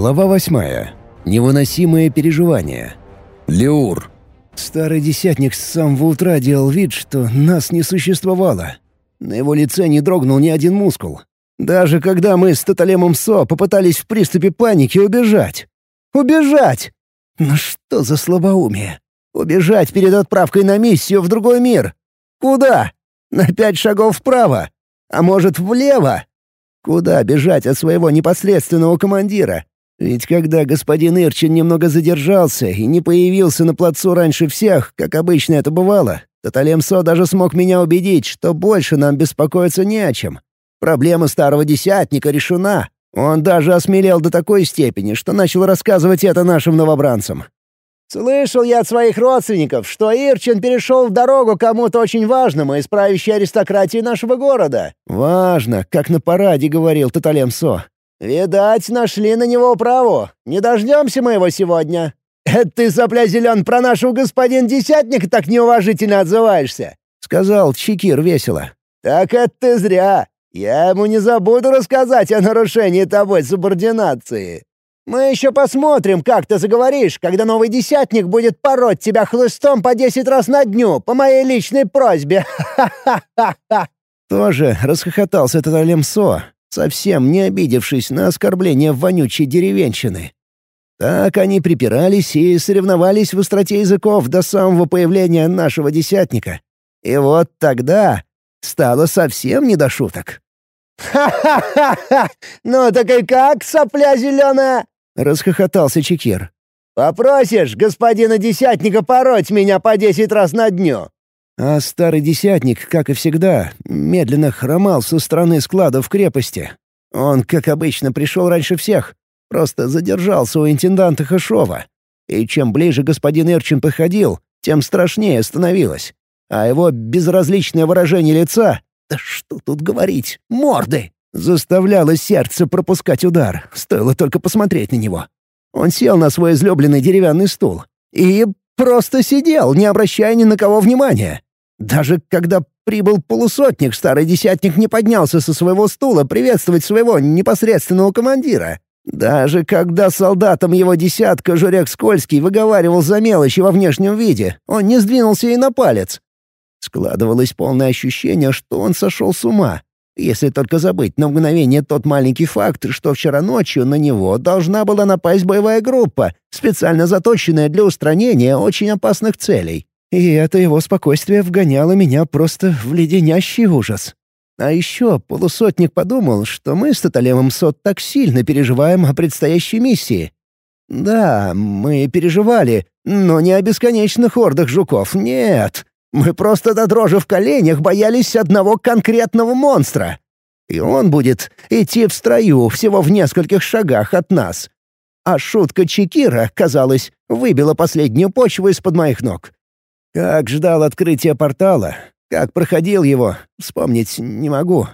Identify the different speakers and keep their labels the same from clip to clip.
Speaker 1: Глава восьмая. Невыносимые переживания. Леур. Старый десятник с самого утра делал вид, что нас не существовало. На его лице не дрогнул ни один мускул. Даже когда мы с Тоталемом Со попытались в приступе паники убежать. Убежать! Ну что за слабоумие? Убежать перед отправкой на миссию в другой мир? Куда? На пять шагов вправо? А может, влево? Куда бежать от своего непосредственного командира? Ведь когда господин Ирчин немного задержался и не появился на плацу раньше всех, как обычно это бывало, Таталемсо даже смог меня убедить, что больше нам беспокоиться не о чем. Проблема старого десятника решена. Он даже осмелел до такой степени, что начал рассказывать это нашим новобранцам. «Слышал я от своих родственников, что Ирчин перешел в дорогу кому-то очень важному из правящей аристократии нашего города». «Важно, как на параде говорил Таталемсо. «Видать, нашли на него управу. Не дождемся мы его сегодня». «Это ты, сопля зелен, про нашего господин Десятника так неуважительно отзываешься», — сказал Чикир весело. «Так это ты зря. Я ему не забуду рассказать о нарушении тобой субординации. Мы еще посмотрим, как ты заговоришь, когда новый Десятник будет пороть тебя хлыстом по десять раз на дню, по моей личной просьбе. Ха-ха-ха-ха!» Тоже расхохотался Таталемсо, совсем не обидевшись на оскорбление вонючей деревенщины. Так они припирались и соревновались в остроте языков до самого появления нашего десятника. И вот тогда стало совсем не до шуток. «Ха-ха-ха! Ну так и как, сопля зеленая?» — расхохотался Чекир. «Попросишь господина десятника пороть меня по десять раз на дню?» А старый десятник, как и всегда, медленно хромал со стороны складов крепости. Он, как обычно, пришел раньше всех, просто задержался у интенданта Хэшова. И чем ближе господин Ирчин подходил, тем страшнее становилось. А его безразличное выражение лица — да что тут говорить, морды! Заставляло сердце пропускать удар, стоило только посмотреть на него. Он сел на свой излюбленный деревянный стул и просто сидел, не обращая ни на кого внимания. Даже когда прибыл полусотник, старый десятник не поднялся со своего стула приветствовать своего непосредственного командира. Даже когда солдатам его десятка Журек Скользкий выговаривал за мелочи во внешнем виде, он не сдвинулся и на палец. Складывалось полное ощущение, что он сошел с ума. Если только забыть на мгновение тот маленький факт, что вчера ночью на него должна была напасть боевая группа, специально заточенная для устранения очень опасных целей. И это его спокойствие вгоняло меня просто в леденящий ужас. А еще полусотник подумал, что мы с Таталемом Сот так сильно переживаем о предстоящей миссии. Да, мы переживали, но не о бесконечных ордах жуков, нет. Мы просто до дрожи в коленях боялись одного конкретного монстра. И он будет идти в строю всего в нескольких шагах от нас. А шутка Чекира, казалось, выбила последнюю почву из-под моих ног. Как ждал открытия портала, как проходил его, вспомнить не могу.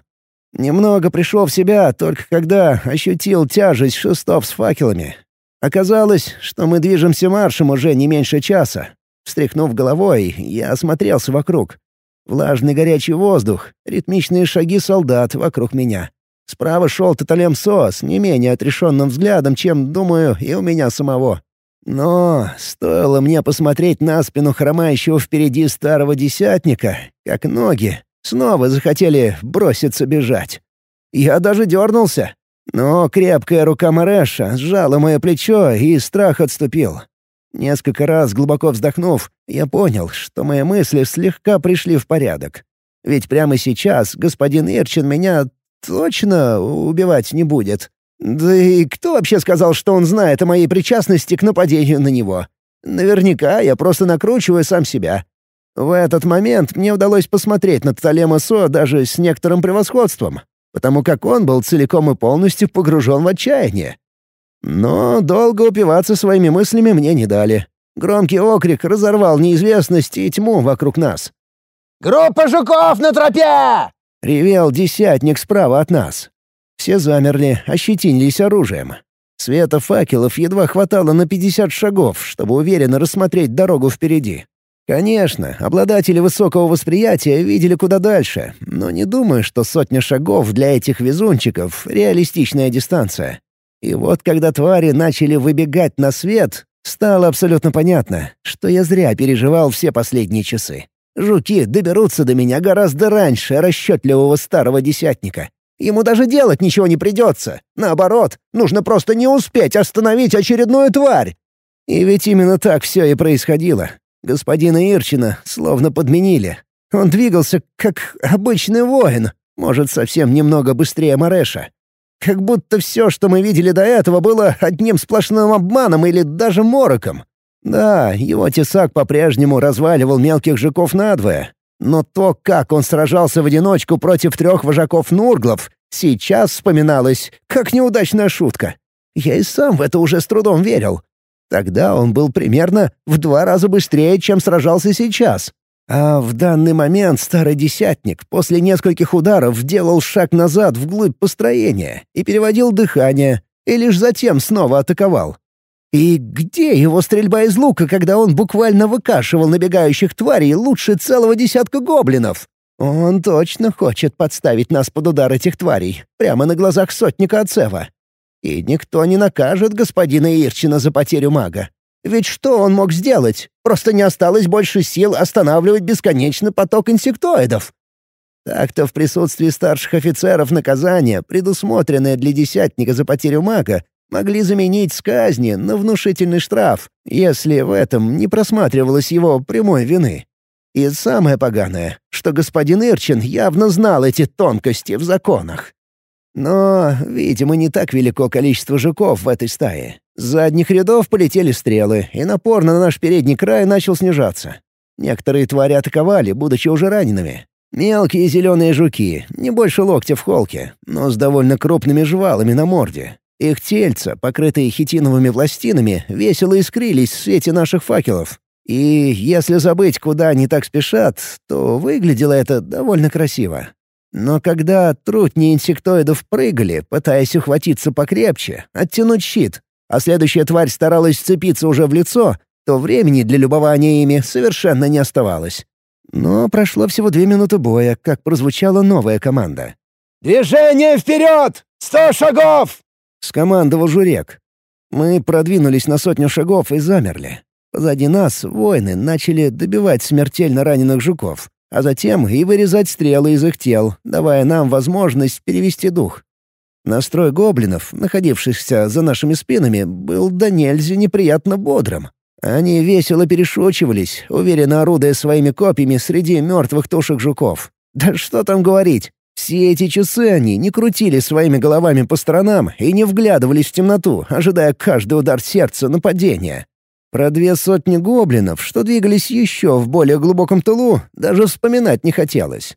Speaker 1: Немного пришел в себя, только когда ощутил тяжесть шестов с факелами. Оказалось, что мы движемся маршем уже не меньше часа. Встряхнув головой, я осмотрелся вокруг. Влажный горячий воздух, ритмичные шаги солдат вокруг меня. Справа шел Таталем Со с не менее отрешенным взглядом, чем, думаю, и у меня самого. Но стоило мне посмотреть на спину хромающего впереди старого десятника, как ноги снова захотели броситься бежать. Я даже дернулся, но крепкая рука Мареша сжала мое плечо, и страх отступил. Несколько раз глубоко вздохнув, я понял, что мои мысли слегка пришли в порядок. Ведь прямо сейчас господин Ирчин меня точно убивать не будет. Да и кто вообще сказал, что он знает о моей причастности к нападению на него? Наверняка я просто накручиваю сам себя. В этот момент мне удалось посмотреть на Птолема Со даже с некоторым превосходством, потому как он был целиком и полностью погружен в отчаяние. Но долго упиваться своими мыслями мне не дали. Громкий окрик разорвал неизвестность и тьму вокруг нас. «Группа жуков на тропе!» — ревел десятник справа от нас. Все замерли, ощетинились оружием. Света факелов едва хватало на 50 шагов, чтобы уверенно рассмотреть дорогу впереди. Конечно, обладатели высокого восприятия видели куда дальше, но не думаю, что сотня шагов для этих везунчиков — реалистичная дистанция. И вот когда твари начали выбегать на свет, стало абсолютно понятно, что я зря переживал все последние часы. Жуки доберутся до меня гораздо раньше расчетливого старого десятника. Ему даже делать ничего не придется. Наоборот, нужно просто не успеть остановить очередную тварь. И ведь именно так все и происходило. Господина Ирчина словно подменили. Он двигался как обычный воин, может, совсем немного быстрее Мареша. Как будто все, что мы видели до этого, было одним сплошным обманом или даже мороком. Да, его тесак по-прежнему разваливал мелких жуков надвое. Но то, как он сражался в одиночку против трех вожаков Нурглов, сейчас вспоминалось как неудачная шутка. Я и сам в это уже с трудом верил. Тогда он был примерно в два раза быстрее, чем сражался сейчас. А в данный момент старый десятник после нескольких ударов делал шаг назад вглубь построения и переводил дыхание, и лишь затем снова атаковал. И где его стрельба из лука, когда он буквально выкашивал набегающих тварей лучше целого десятка гоблинов? Он точно хочет подставить нас под удар этих тварей, прямо на глазах сотника Ацева. И никто не накажет господина Ирчина за потерю мага. Ведь что он мог сделать? Просто не осталось больше сил останавливать бесконечный поток инсектоидов. Так-то в присутствии старших офицеров наказания, предусмотренное для десятника за потерю мага, могли заменить с казни на внушительный штраф, если в этом не просматривалось его прямой вины. И самое поганое, что господин Ирчин явно знал эти тонкости в законах. Но, видимо, не так велико количество жуков в этой стае. С задних рядов полетели стрелы, и напор на наш передний край начал снижаться. Некоторые твари атаковали, будучи уже ранеными. Мелкие зеленые жуки, не больше локтя в холке, но с довольно крупными жвалами на морде. Их тельца, покрытые хитиновыми пластинами, весело искрились в свете наших факелов. И если забыть, куда они так спешат, то выглядело это довольно красиво. Но когда трутни инсектоидов прыгали, пытаясь ухватиться покрепче, оттянуть щит, а следующая тварь старалась вцепиться уже в лицо, то времени для любования ими совершенно не оставалось. Но прошло всего две минуты боя, как прозвучала новая команда.
Speaker 2: «Движение вперед! Сто шагов!»
Speaker 1: — скомандовал Журек. Мы продвинулись на сотню шагов и замерли. Позади нас воины начали добивать смертельно раненых жуков а затем и вырезать стрелы из их тел, давая нам возможность перевести дух. Настрой гоблинов, находившихся за нашими спинами, был до нельзя неприятно бодрым. Они весело перешучивались, уверенно орудуя своими копьями среди мертвых тушек жуков. Да что там говорить, все эти часы они не крутили своими головами по сторонам и не вглядывались в темноту, ожидая каждый удар сердца нападения. Про две сотни гоблинов, что двигались еще в более глубоком тылу, даже вспоминать не хотелось.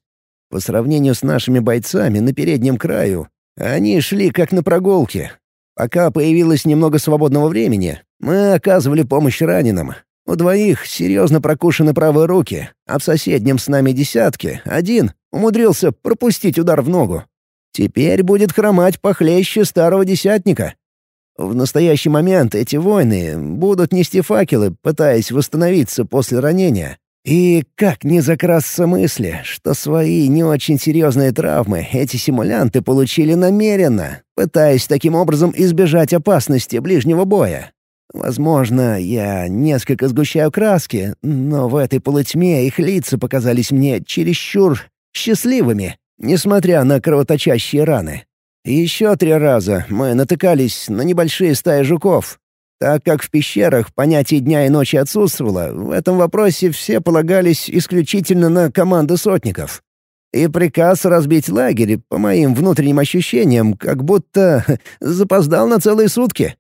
Speaker 1: По сравнению с нашими бойцами на переднем краю, они шли как на прогулке. Пока появилось немного свободного времени, мы оказывали помощь раненым. У двоих серьезно прокушены правые руки, а в соседнем с нами десятке один умудрился пропустить удар в ногу. Теперь будет хромать похлеще старого десятника. В настоящий момент эти воины будут нести факелы, пытаясь восстановиться после ранения. И как не закрасться мысли, что свои не очень серьезные травмы эти симулянты получили намеренно, пытаясь таким образом избежать опасности ближнего боя. Возможно, я несколько сгущаю краски, но в этой полутьме их лица показались мне чересчур счастливыми, несмотря на кровоточащие раны. Еще три раза мы натыкались на небольшие стаи жуков. Так как в пещерах понятие дня и ночи отсутствовало, в этом вопросе все полагались исключительно на команды сотников. И приказ разбить лагерь, по моим внутренним ощущениям, как будто запоздал на целые сутки.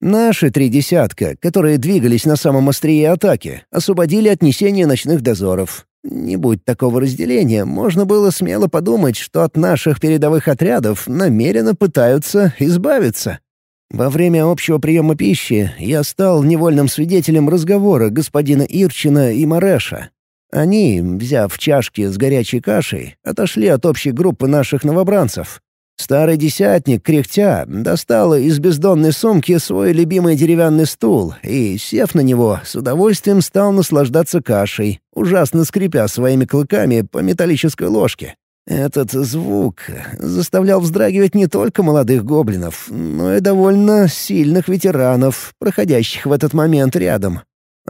Speaker 1: Наши три десятка, которые двигались на самом острие атаки, освободили от несения ночных дозоров. Не будь такого разделения, можно было смело подумать, что от наших передовых отрядов намеренно пытаются избавиться. Во время общего приема пищи я стал невольным свидетелем разговора господина Ирчина и Мареша. Они, взяв чашки с горячей кашей, отошли от общей группы наших новобранцев. Старый десятник, кряхтя, достал из бездонной сумки свой любимый деревянный стул и, сев на него, с удовольствием стал наслаждаться кашей, ужасно скрипя своими клыками по металлической ложке. Этот звук заставлял вздрагивать не только молодых гоблинов, но и довольно сильных ветеранов, проходящих в этот момент рядом.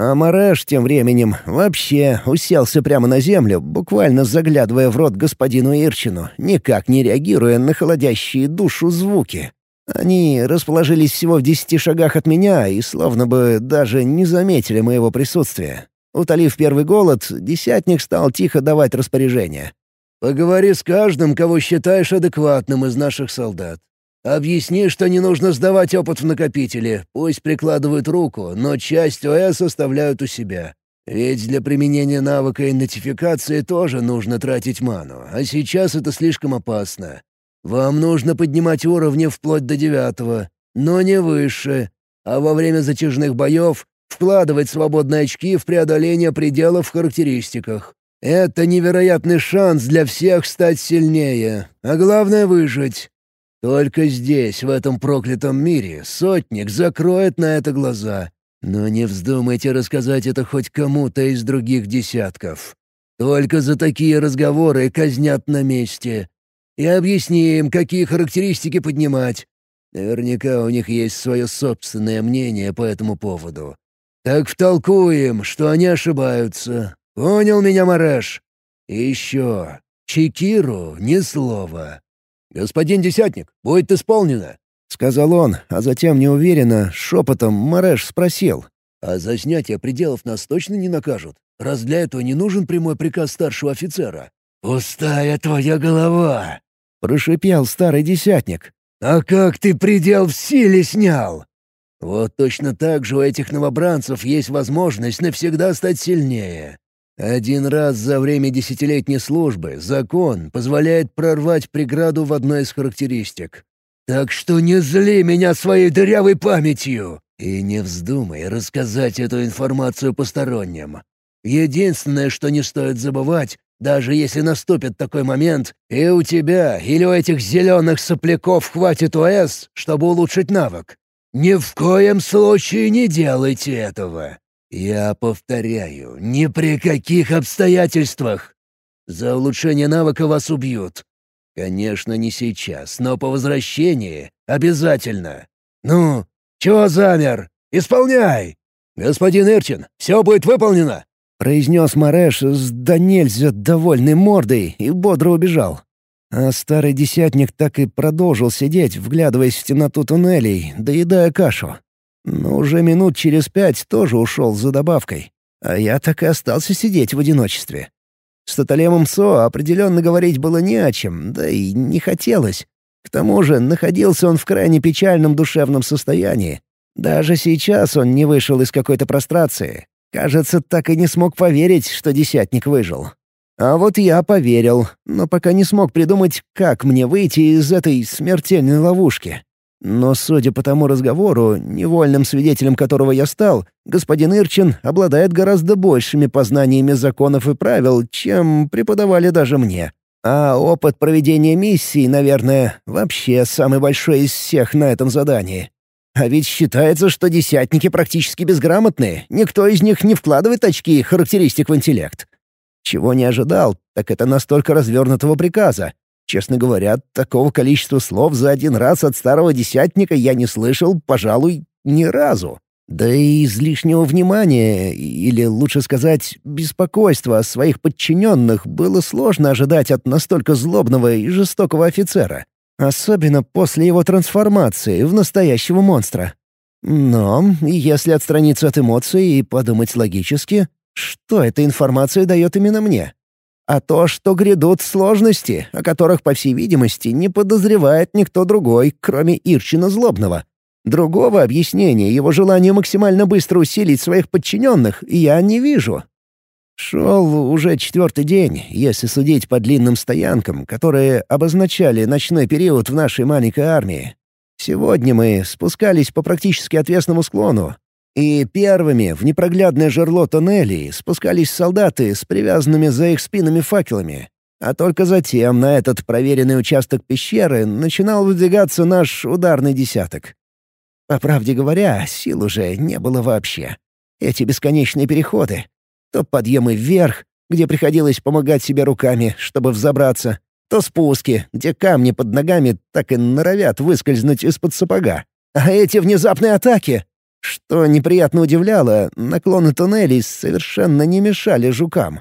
Speaker 1: А Мареш тем временем вообще уселся прямо на землю, буквально заглядывая в рот господину Ирчину, никак не реагируя на холодящие душу звуки. Они расположились всего в десяти шагах от меня и словно бы даже не заметили моего присутствия. Утолив первый голод, десятник стал тихо давать распоряжения.
Speaker 2: «Поговори с каждым, кого считаешь адекватным из наших солдат. Объясни, что не нужно сдавать опыт в накопители, пусть прикладывают руку, но часть ОС оставляют у себя. Ведь для применения навыка идентификации тоже нужно тратить ману, а сейчас это слишком опасно. Вам нужно поднимать уровни вплоть до девятого, но не выше, а во время затяжных боев вкладывать свободные очки в преодоление пределов в характеристиках. Это невероятный шанс для всех стать сильнее, а главное — выжить. Только здесь, в этом проклятом мире, сотник закроет на это глаза. Но не вздумайте рассказать это хоть кому-то из других десятков. Только за такие разговоры казнят на месте. И объясни им, какие характеристики поднимать. Наверняка у них есть свое собственное мнение по этому поводу. Так втолкуем, что они ошибаются. Понял меня, Мареш? И еще. Чекиру ни слова. «Господин Десятник, будет исполнено!»
Speaker 1: — сказал он, а затем неуверенно, шепотом Мареш спросил.
Speaker 2: «А за снятие пределов нас точно не накажут? Раз для этого не нужен прямой приказ старшего офицера?» «Пустая твоя голова!»
Speaker 1: — прошипел старый десятник.
Speaker 2: «А как ты предел в силе снял?» «Вот точно так же у этих новобранцев есть возможность навсегда стать сильнее. Один раз за время десятилетней службы закон позволяет прорвать преграду в одной из характеристик. Так что не зли меня своей дырявой памятью и не вздумай рассказать эту информацию посторонним. Единственное, что не стоит забывать, даже если наступит такой момент, и у тебя или у этих зеленых сопляков хватит ОС, чтобы улучшить навык. Ни в коем случае не делайте этого. «Я повторяю, ни при каких обстоятельствах! За улучшение навыка вас убьют. Конечно, не сейчас, но по возвращении обязательно. Ну, чего замер? Исполняй! Господин Ирчин, все будет выполнено!»
Speaker 1: произнес Мареш с да нельзя довольной мордой и бодро убежал. А старый десятник так и продолжил сидеть, вглядываясь в темноту туннелей, доедая кашу. Но уже минут через пять тоже ушел за добавкой. А я так и остался сидеть в одиночестве. С Таталемом Со определенно говорить было не о чем, да и не хотелось. К тому же находился он в крайне печальном душевном состоянии. Даже сейчас он не вышел из какой-то прострации. Кажется, так и не смог поверить, что десятник выжил. А вот я поверил, но пока не смог придумать, как мне выйти из этой смертельной ловушки. Но, судя по тому разговору, невольным свидетелем которого я стал, господин Ирчин обладает гораздо большими познаниями законов и правил, чем преподавали даже мне. А опыт проведения миссии, наверное, вообще самый большой из всех на этом задании. А ведь считается, что десятники практически безграмотные, никто из них не вкладывает очки характеристик в интеллект. Чего не ожидал, так это настолько развернутого приказа, Честно говоря, такого количества слов за один раз от старого десятника я не слышал, пожалуй, ни разу. Да и излишнего внимания, или лучше сказать, беспокойства о своих подчиненных было сложно ожидать от настолько злобного и жестокого офицера. Особенно после его трансформации в настоящего монстра. Но, если отстраниться от эмоций и подумать логически, что эта информация дает именно мне? А то, что грядут сложности, о которых, по всей видимости, не подозревает никто другой, кроме Ирчина Злобного. Другого объяснения его желанию максимально быстро усилить своих подчиненных я не вижу. Шел уже четвертый день, если судить по длинным стоянкам, которые обозначали ночной период в нашей маленькой армии. Сегодня мы спускались по практически отвесному склону, и первыми в непроглядное жерло тоннелей спускались солдаты с привязанными за их спинами факелами. А только затем на этот проверенный участок пещеры начинал выдвигаться наш ударный десяток. По правде говоря, сил уже не было вообще. Эти бесконечные переходы. То подъемы вверх, где приходилось помогать себе руками, чтобы взобраться, то спуски, где камни под ногами так и норовят выскользнуть из-под сапога. А эти внезапные атаки... Что неприятно удивляло, наклоны туннелей совершенно не мешали жукам.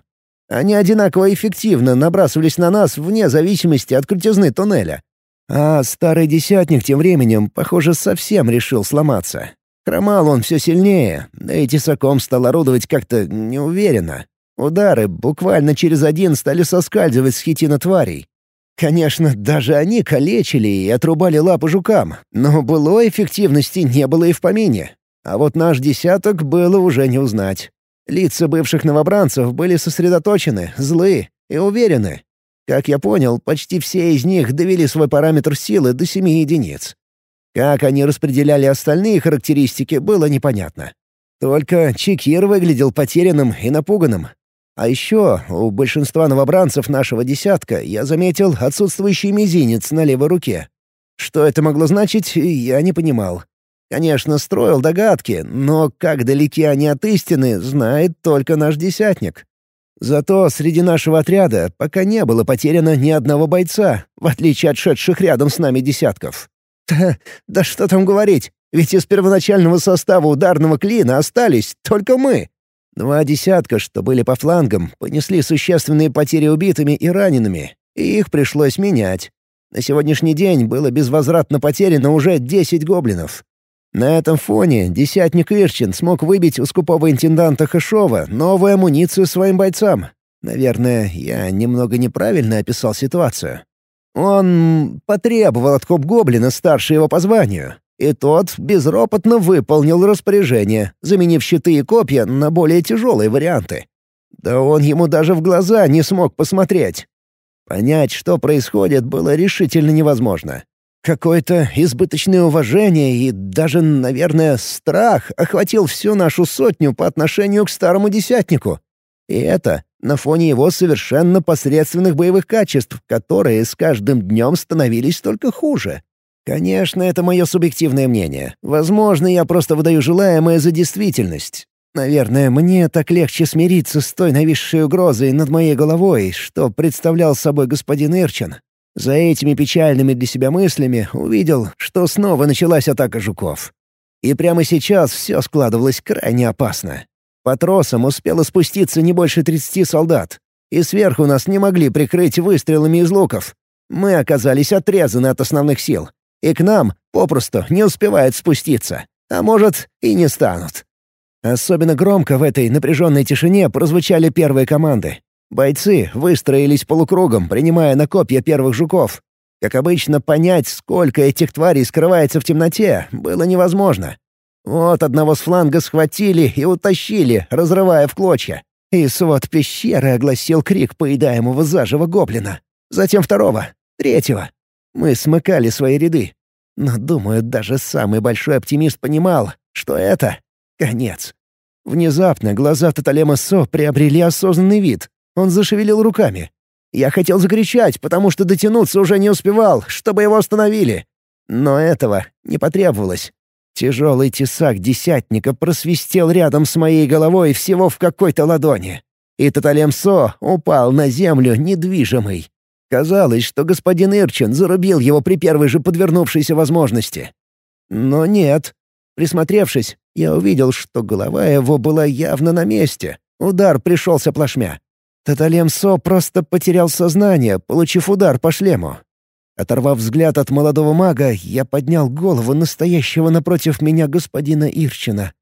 Speaker 1: Они одинаково эффективно набрасывались на нас вне зависимости от крутизны туннеля. А старый десятник тем временем, похоже, совсем решил сломаться. Хромал он все сильнее, да и тесаком стал орудовать как-то неуверенно. Удары буквально через один стали соскальзывать с хитина тварей. Конечно, даже они калечили и отрубали лапы жукам, но былой эффективности не было и в помине. А вот наш десяток было уже не узнать. Лица бывших новобранцев были сосредоточены, злы и уверены. Как я понял, почти все из них довели свой параметр силы до семи единиц. Как они распределяли остальные характеристики, было непонятно. Только Чекир выглядел потерянным и напуганным. А еще у большинства новобранцев нашего десятка я заметил отсутствующий мизинец на левой руке. Что это могло значить, я не понимал. Конечно, строил догадки, но как далеки они от истины, знает только наш десятник. Зато среди нашего отряда пока не было потеряно ни одного бойца, в отличие от шедших рядом с нами десятков. Да, да что там говорить, ведь из первоначального состава ударного клина остались только мы. Два десятка, что были по флангам, понесли существенные потери убитыми и ранеными, и их пришлось менять. На сегодняшний день было безвозвратно потеряно уже 10 гоблинов. На этом фоне десятник Ирчин смог выбить у скупого интенданта Хэшова новую амуницию своим бойцам. Наверное, я немного неправильно описал ситуацию. Он потребовал от Гоблина старше его по званию, и тот безропотно выполнил распоряжение, заменив щиты и копья на более тяжелые варианты. Да он ему даже в глаза не смог посмотреть. Понять, что происходит, было решительно невозможно. Какое-то избыточное уважение и даже, наверное, страх охватил всю нашу сотню по отношению к старому десятнику. И это на фоне его совершенно посредственных боевых качеств, которые с каждым днем становились только хуже. Конечно, это мое субъективное мнение. Возможно, я просто выдаю желаемое за действительность. Наверное, мне так легче смириться с той нависшей угрозой над моей головой, что представлял собой господин Ирчин. За этими печальными для себя мыслями увидел, что снова началась атака жуков. И прямо сейчас все складывалось крайне опасно. По тросам успело спуститься не больше 30 солдат, и сверху нас не могли прикрыть выстрелами из луков. Мы оказались отрезаны от основных сил, и к нам попросту не успевают спуститься, а может и не станут. Особенно громко в этой напряженной тишине прозвучали первые команды. Бойцы выстроились полукругом, принимая на копья первых жуков. Как обычно, понять, сколько этих тварей скрывается в темноте, было невозможно. Вот одного с фланга схватили и утащили, разрывая в клочья. И свод пещеры огласил крик поедаемого заживо гоблина. Затем второго, третьего. Мы смыкали свои ряды. Но, думаю, даже самый большой оптимист понимал, что это — конец. Внезапно глаза Таталема Со приобрели осознанный вид. Он зашевелил руками. Я хотел закричать, потому что дотянуться уже не успевал, чтобы его остановили. Но этого не потребовалось. Тяжелый тесак десятника просвистел рядом с моей головой всего в какой-то ладони. И Таталемсо упал на землю недвижимый. Казалось, что господин Ирчин зарубил его при первой же подвернувшейся возможности. Но нет. Присмотревшись, я увидел, что голова его была явно на месте. Удар пришелся плашмя. Таталемсо просто потерял сознание, получив удар по шлему. Оторвав взгляд от молодого мага, я поднял голову настоящего напротив меня господина Ирчина.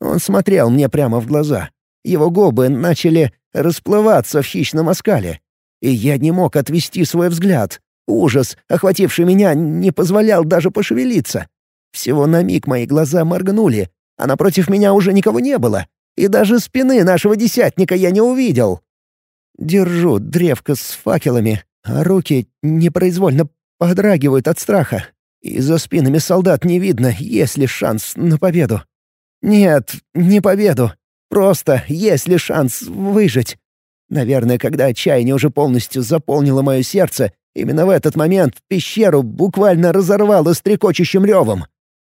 Speaker 1: Он смотрел мне прямо в глаза. Его губы начали расплываться в хищном оскале. И я не мог отвести свой взгляд. Ужас, охвативший меня, не позволял даже пошевелиться. Всего на миг мои глаза моргнули, а напротив меня уже никого не было. И даже спины нашего десятника я не увидел. Держу древко с факелами, а руки непроизвольно Подрагивают от страха. И за спинами солдат не видно, есть ли шанс на победу. Нет, не победу. Просто есть ли шанс выжить. Наверное, когда отчаяние уже полностью заполнило мое сердце, именно в этот момент пещеру буквально разорвало стрекочущим ревом.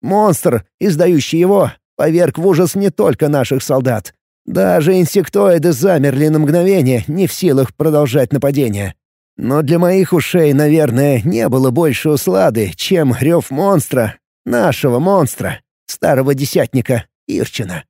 Speaker 1: Монстр, издающий его, поверг в ужас не только наших солдат. Даже инсектоиды замерли на мгновение, не в силах продолжать нападение. Но для моих ушей, наверное, не было больше услады, чем рев монстра, нашего монстра, старого десятника Ирчина.